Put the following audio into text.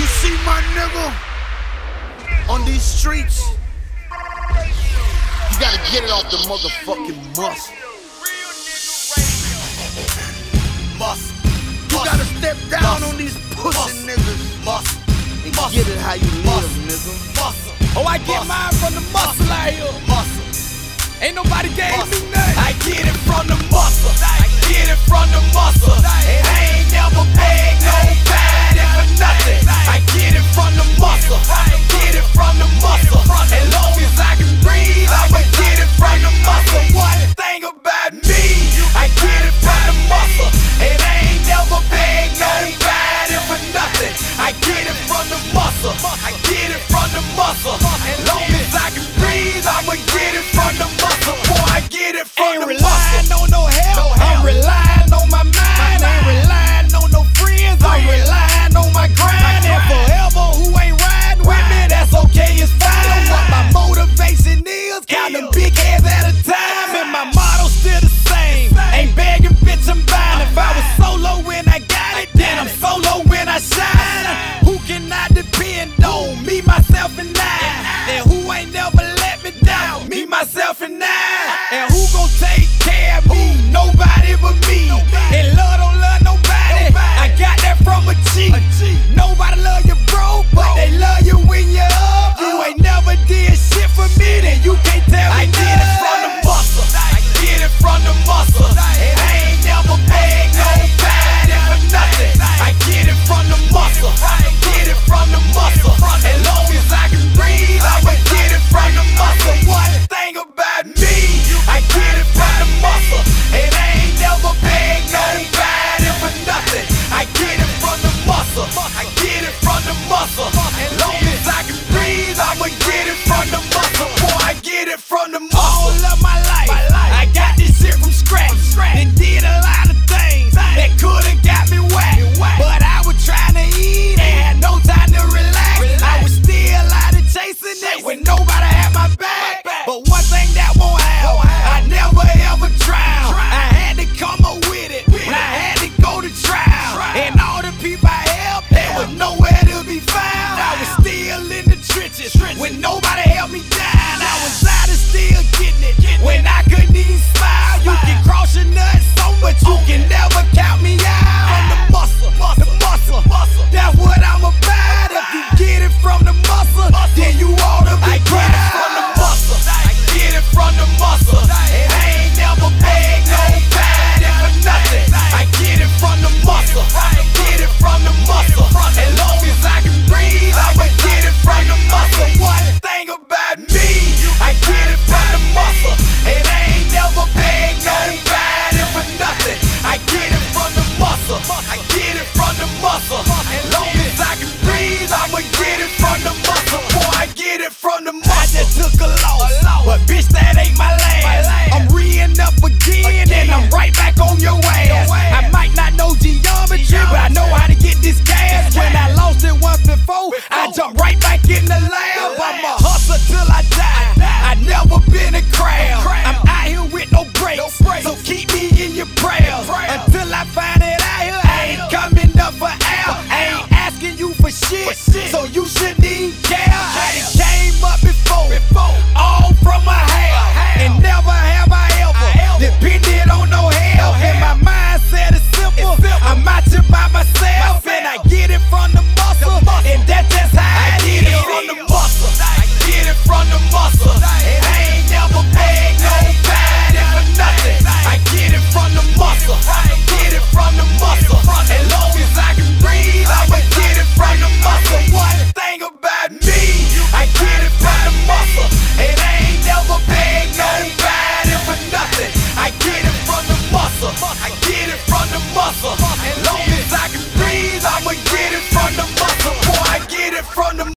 You see my nigga on these streets? You gotta get it off the motherfucking muscle. Muscle. You gotta step down on these pussy niggas. Muscle. And muscle. get it how you live, nigga. Muscle. Oh, I get mine from the muscle I hear. Muscle. Ain't nobody gave me bitch, I'm buying. If I was solo in Fuck, I get it from the muscle. And when nobody held me down. I was out of still getting it when I couldn't even smile. You can cross your nuts so much, you can never count me out. I'm the muscle, the muscle, that's what I'm about. If you get it from the muscle, then you ought to be proud. from the muscle, I get it from the muscle. And I never begged no bad for nothing. I get it from the muscle, I get it from the muscle. And I'ma get it from the